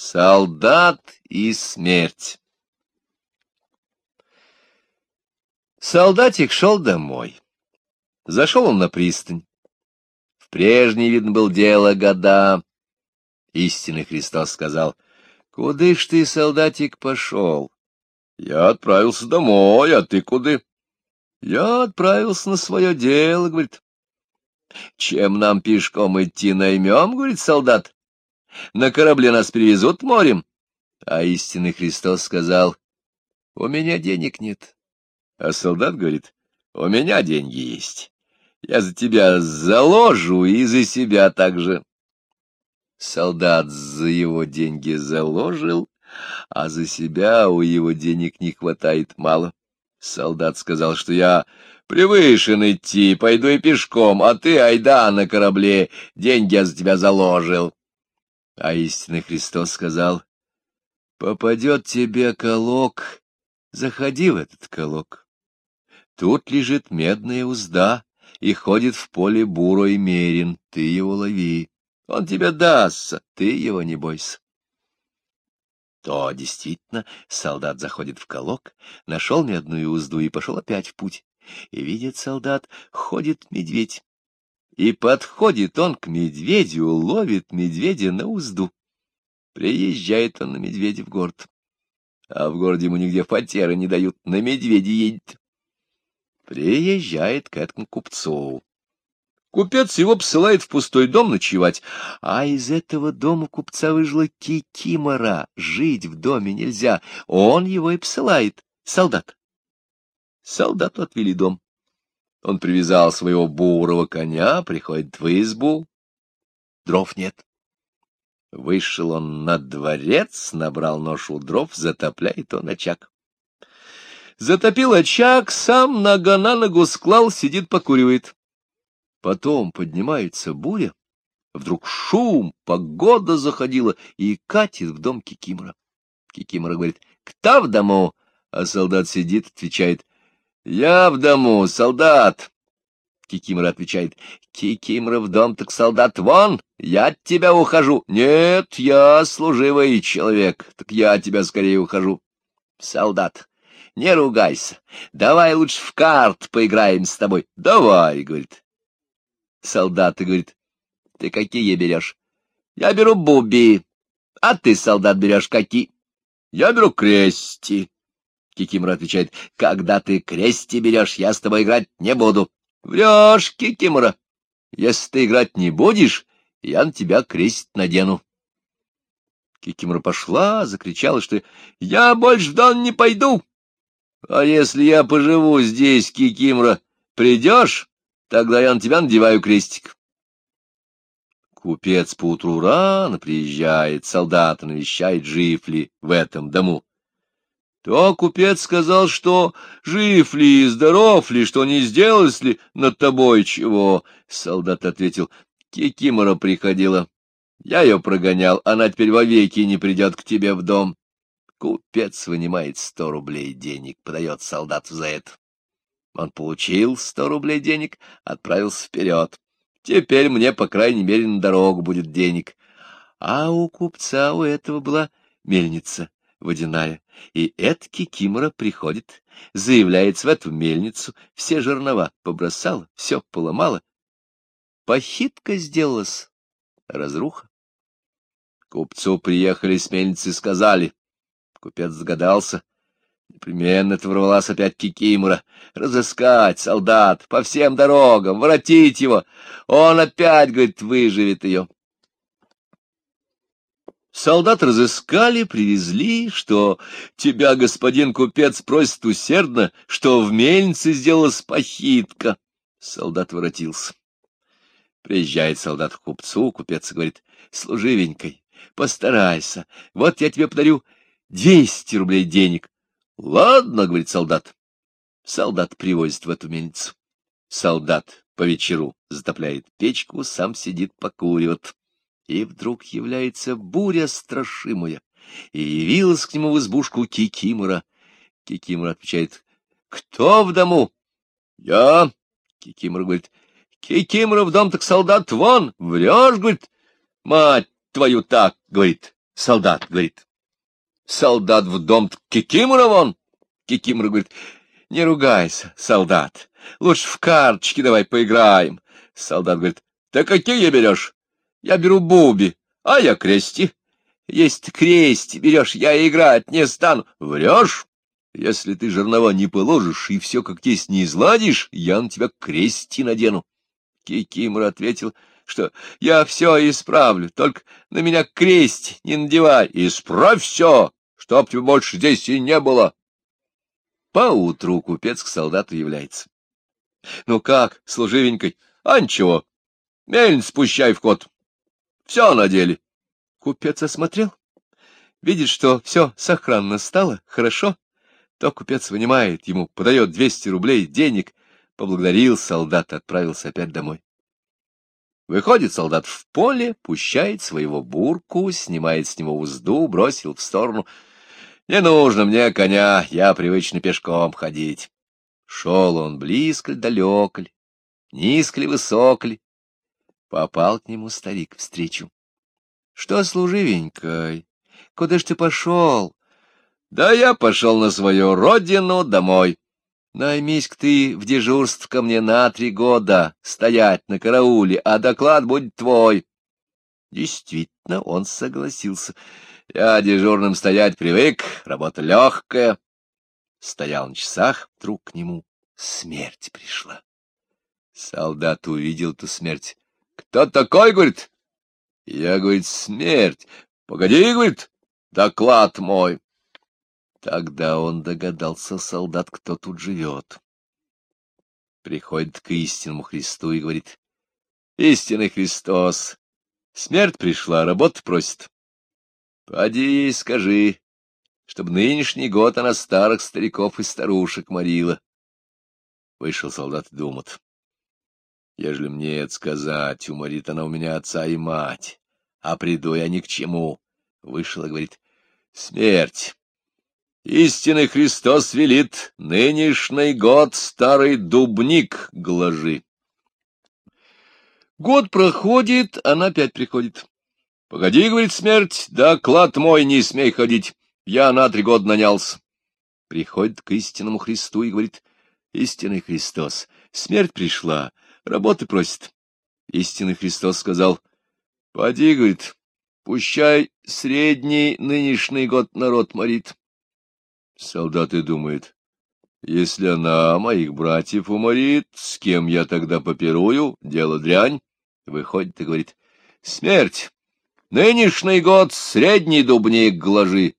Солдат и смерть Солдатик шел домой. Зашел он на пристань. В прежний, видно, был дело года. Истинный Христос сказал, «Куды ж ты, солдатик, пошел?» «Я отправился домой, а ты куды?» «Я отправился на свое дело», — говорит. «Чем нам пешком идти наймем?» — говорит солдат. «На корабле нас перевезут морем». А истинный Христос сказал, «У меня денег нет». А солдат говорит, у меня деньги есть. Я за тебя заложу и за себя также. Солдат за его деньги заложил, а за себя у его денег не хватает мало. Солдат сказал, что я превышен идти, пойду и пешком, а ты, айда, на корабле, деньги я за тебя заложил. А истинный Христос сказал, попадет тебе колок, заходи в этот колок. Тут лежит медная узда, и ходит в поле бурой мерин, ты его лови. Он тебе дастся, ты его не бойся. То действительно солдат заходит в колок, нашел медную узду и пошел опять в путь. И видит солдат, ходит медведь. И подходит он к медведю, ловит медведя на узду. Приезжает он на медведя в город. А в городе ему нигде фатеры не дают, на медведе едет приезжает к этому купцу. Купец его посылает в пустой дом ночевать, а из этого дома купца выжила кикимора, жить в доме нельзя, он его и посылает, солдат. Солдату отвели дом. Он привязал своего бурого коня, приходит в избу, дров нет. Вышел он на дворец, набрал ношу дров, затопляет он очаг. Затопил очаг, сам нога на ногу склал, сидит, покуривает. Потом поднимается буря, вдруг шум, погода заходила и катит в дом Кикимора. Кикимора говорит, кто в дому? А солдат сидит, отвечает, я в дому, солдат. Кикимора отвечает, Кикимора в дом, так солдат вон, я от тебя ухожу. Нет, я служивый человек, так я от тебя скорее ухожу. Солдат, не ругайся. Давай лучше в карт поиграем с тобой. Давай, говорит. Солдат говорит, ты какие берешь? Я беру буби. А ты, солдат, берешь какие? Я беру крести. Кикимора отвечает, когда ты крести берешь, я с тобой играть не буду. Врешь, Кикимора. Если ты играть не будешь, я на тебя крест надену. Кикимора пошла, закричала, что я больше в Дон не пойду. А если я поживу здесь, Кикимра, придешь, тогда я на тебя надеваю крестик. Купец поутру рано приезжает, солдата навещает, жив ли в этом дому. То купец сказал, что жив ли, здоров ли, что не сделалось ли над тобой чего. Солдат ответил, Кикимора приходила. Я ее прогонял, она теперь вовеки не придет к тебе в дом. Купец вынимает сто рублей денег, подает солдату за это. Он получил сто рублей денег, отправился вперед. Теперь мне, по крайней мере, на дорогу будет денег. А у купца у этого была мельница водяная, и эта кикимора приходит, заявляется в эту мельницу, все жернова побросала, все поломала. Похитка сделалась, разруха. Купцу приехали с мельницы и сказали, Купец загадался. Непременно это ворвалась опять Кикимора. Разыскать солдат по всем дорогам, воротить его. Он опять, говорит, выживет ее. Солдат разыскали, привезли, что тебя, господин купец, просит усердно, что в мельнице сделалась похитка. Солдат воротился. Приезжает солдат к купцу, купец говорит, служивенькой, постарайся, вот я тебе подарю Двести рублей денег. Ладно, говорит солдат. Солдат привозит в эту мельницу. Солдат по вечеру затопляет печку, сам сидит, покуривает. И вдруг является буря страшимая, и явилась к нему в избушку Кикимора. Кикимора отвечает, — Кто в дому? — Я. Кикимора говорит, — Кикимора в дом, так солдат вон. Врешь, говорит, — Мать твою так, — говорит, Солдат говорит. Солдат в дом Кикимора вон. Кикимора говорит. Не ругайся, солдат. Лучше в карточки давай поиграем. Солдат говорит. Да какие берешь? Я беру буби, а я крести. Если ты крести берешь, я играть не стану. Врешь? Если ты жернова не положишь и все как есть не изладишь, я на тебя крести надену. Кикимор ответил, что я все исправлю, только на меня кресть не надевай. Исправь все, чтоб тебя больше здесь и не было. Поутру купец к солдату является. — Ну как, служивенькой? А ничего. Мельн спущай в ход. Все надели. Купец осмотрел. Видит, что все сохранно стало, хорошо. То купец вынимает ему, подает двести рублей денег, поблагодарил солдата, отправился опять домой. Выходит солдат в поле, пущает своего бурку, снимает с него узду, бросил в сторону. Не нужно мне коня, я привычно пешком ходить. Шел он близко ли, Попал к нему старик встречу. — Что, служивенькой, куда ж ты пошел? — Да я пошел на свою родину домой. Наймись-ка ты в дежурство ко мне на три года, стоять на карауле, а доклад будет твой. Действительно, он согласился. Я дежурным стоять привык, работа легкая. Стоял на часах, вдруг к нему смерть пришла. Солдат увидел ту смерть. — Кто такой? — говорит. — Я, — говорит, — смерть. — Погоди, — говорит, — доклад мой. Тогда он догадался, солдат, кто тут живет. Приходит к истинному Христу и говорит, «Истинный Христос, смерть пришла, работа просит. Поди ей скажи, чтобы нынешний год она старых стариков и старушек морила». Вышел солдат и думает, «Ежели мне это сказать, уморит она у меня отца и мать, а приду я ни к чему». Вышел и говорит, «Смерть». Истинный Христос велит, нынешний год старый дубник гложи. Год проходит, она опять приходит. — Погоди, — говорит смерть, — да клад мой не смей ходить, я на три года нанялся. Приходит к истинному Христу и говорит, — Истинный Христос, смерть пришла, работы просит. Истинный Христос сказал, — Поди, — говорит, — пущай средний нынешний год народ морит. Солдаты думают, если она моих братьев уморит, с кем я тогда попирую, дело дрянь. Выходит и говорит, смерть, нынешний год средний дубник гложи.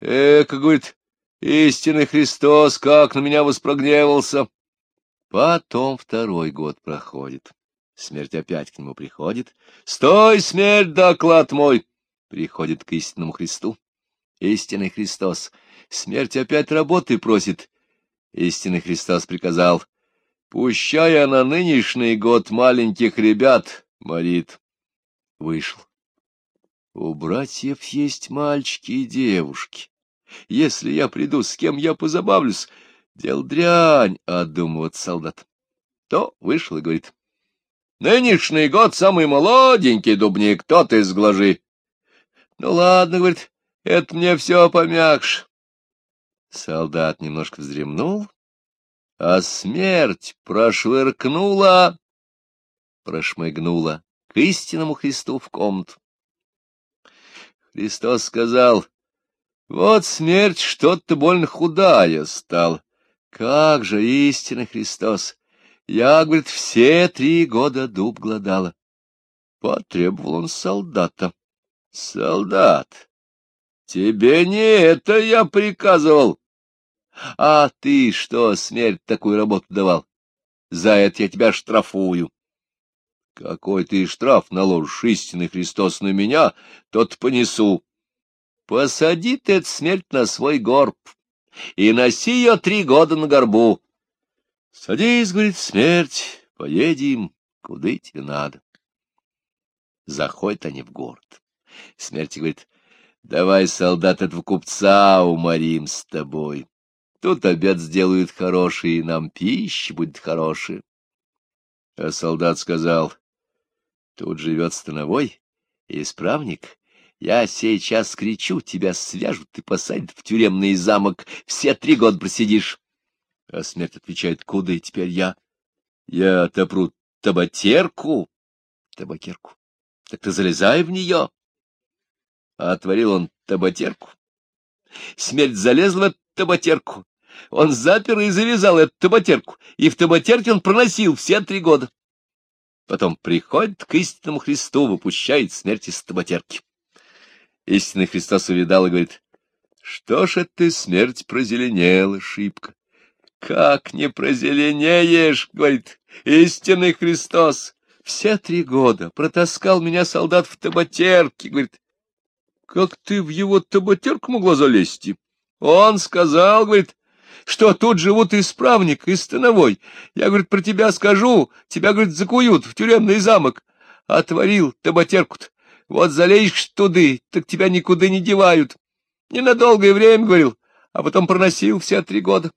Эка, говорит, истинный Христос, как на меня воспрогневался. Потом второй год проходит. Смерть опять к нему приходит. «Стой, смерть, доклад мой!» Приходит к истинному Христу. Истинный Христос — Смерть опять работы просит. Истинный Христос приказал, пущая на нынешний год маленьких ребят морит. Вышел. У братьев есть мальчики и девушки. Если я приду, с кем я позабавлюсь, дел дрянь, думает солдат. То вышел и говорит, нынешний год самый молоденький дубник, тот из глажи. Ну ладно, говорит, это мне все помягче. Солдат немножко вздремнул, а смерть прошвыркнула, прошмыгнула к истинному Христу в комнату. Христос сказал, вот смерть что-то больно худая стал. Как же истинный Христос! Я, говорит, все три года дуб гладала. Потребовал он солдата. Солдат, Тебе не это я приказывал. А ты что, смерть, такую работу давал? За это я тебя штрафую. Какой ты штраф наложишь, истинный Христос, на меня, тот понесу. Посади ты эту смерть на свой горб и носи ее три года на горбу. Садись, говорит, смерть, поедем, куда тебе надо. Заходят они в город. Смерть говорит, Давай, солдат, этого купца уморим с тобой. Тут обед сделают хороший, и нам пища будет хорошая. А солдат сказал, тут живет становой, исправник, Я сейчас кричу, тебя свяжут и посадят в тюремный замок, все три года просидишь. А смерть отвечает, куда и теперь я? Я отопру табатерку, табакерку. Так ты залезай в нее. А отворил он табатерку. Смерть залезла в табатерку. Он запер и завязал эту табатерку, и в табатерке он проносил все три года. Потом приходит к истинному Христу, выпущает смерть из табатерки. Истинный Христос увидал и говорит, что ж это смерть прозеленела, шибко. Как не прозеленеешь, говорит, истинный Христос. Все три года протаскал меня солдат в табатерке, говорит. Как ты в его табатерку могла залезть? Он сказал, говорит, что тут живут исправник и становой. Я, говорит, про тебя скажу, тебя, говорит, закуют в тюремный замок. Отворил табатерку-то. Вот залезешь туды, так тебя никуда не девают. Ненадолгое время, говорил, а потом проносил все три года.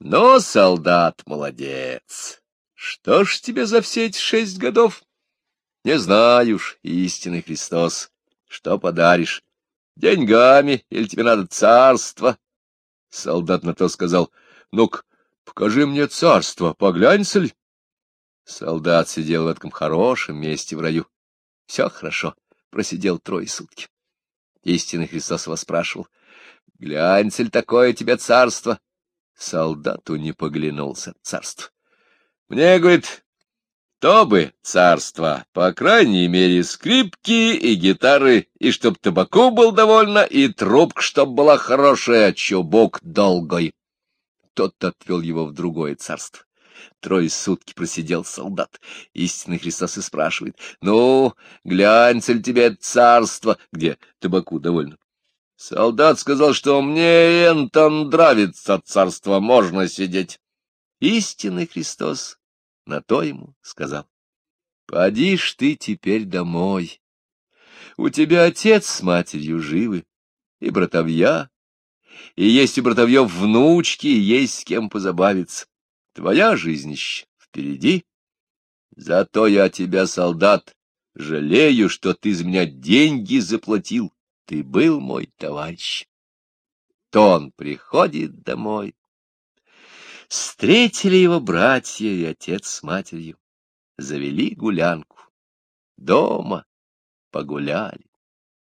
Но солдат молодец. Что ж тебе за все эти шесть годов? Не знаю уж, истинный Христос, что подаришь? Деньгами или тебе надо царство? Солдат на то сказал, ну-ка, покажи мне царство, поглянься ли? Солдат сидел в этом хорошем месте в раю. Все хорошо, просидел трое сутки. Истинный Христос вас спрашивал, глянься ли такое тебе царство? Солдату не поглянулся царство. Мне, говорит, то бы царство, по крайней мере, скрипки и гитары, и чтоб табаку был довольно, и трубка, чтоб была хорошая, чубок долгой. Тот отвел его в другое царство. Трое сутки просидел солдат. Истинный Христос и спрашивает, ну, глянься ли тебе царство, где табаку довольно. Солдат сказал, что мне энтон нравится царство, можно сидеть. Истинный Христос на то ему сказал. — Поди ж ты теперь домой. У тебя отец с матерью живы, и братовья, и есть у братовьев внучки, и есть с кем позабавиться. Твоя жизнь еще впереди. Зато я тебя, солдат, жалею, что ты за меня деньги заплатил. Ты был мой товарищ. То он приходит домой, Встретили его братья и отец с матерью, завели гулянку. Дома погуляли.